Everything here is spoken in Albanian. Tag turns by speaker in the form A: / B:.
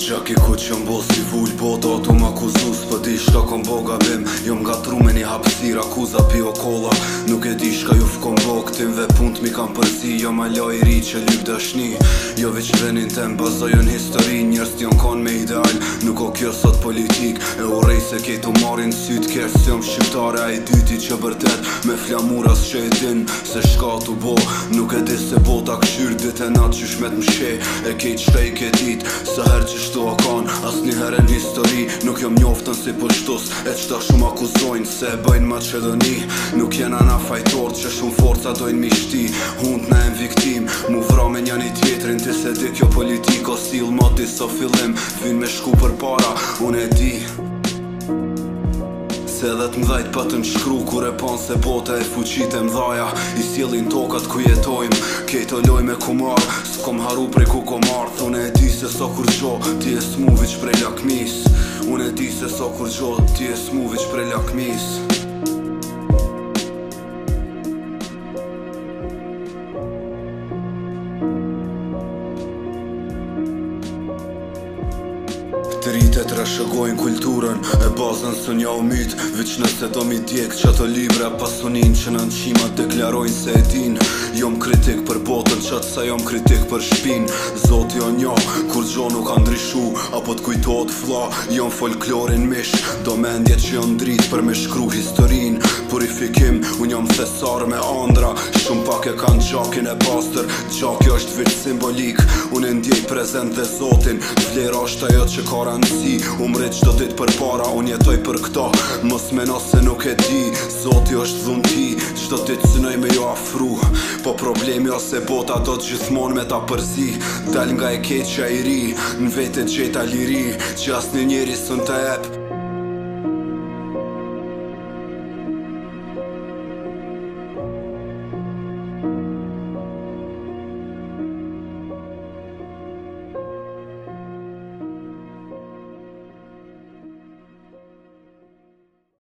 A: Gja ki ku që mbo si vull bota O tu më kuzus për di shka kom boga bim Jom nga tru me një hapsir akuza pi o kolla Nuk e di shka ju fërë Këtim dhe punt mi kam përzi Jo ma la i ri që lip dëshni Jo veç venin të mbazojon po histori Njërës t'jon kon me ideal Nuk o kjo sot politik E u rej se kejt u marin syt Kërës si jom shqiptare a i dyti që bërtet Me flamuras që e din Se shka t'u bo Nuk e di se bota këshyr Dit e nat që shmet më shqe E kejt shkaj e dit Se her që shto a kan As një her histori Nuk jom njoftën si për E qëta shumë akuzojn Se bëjn Macedoni Nuk jena na fajtor, që shumë forca ta dojnë mi shti Hunt në em viktim Mu vra me i tjetrin Ti se di kjo politiko sil Ma ti so fillim Vin me shku për para Unë e di Se dhe të mdhajt pa të në shkru Kure pan se bota e fuqit e mdhaja I sielin tokat ku jetojm Kejt loj me kumar Së kom haru prej ku komar Unë e di se so kur qo Ti e smuvi që prej lakmis Unë e di se so kur qo Ti e smuvi që prej lakmis të rritë të rashëgojnë kulturën e bazën së një omit veç nëse do mi djekë që ato libra pasunin që në nëshima deklarojnë se e din jom kritik për botën që atësa jom kritik për shpin zotë jo njohë kur gjo nuk kanë ndryshu Apo të kujtot fla, jonë folklorin mish Do mendje që jonë drit për me shkru historin Purifikim, unë jam thesar me andra Shumë pak e kanë gjakin e pastër Gjaki është vitë simbolik Unë e ndjej prezent dhe zotin Vlera është ajo që ka rëndësi Umre që do dit për para, unë jetoj për këta Mos mena se nuk e di Zoti është dhunti Qdo dit cënoj me jo afru Po problemi ose bota do të gjithmon me ta përzi Dal nga e keqja i ri ri Në vetën qeta liri Që asë në njeri sën të ebë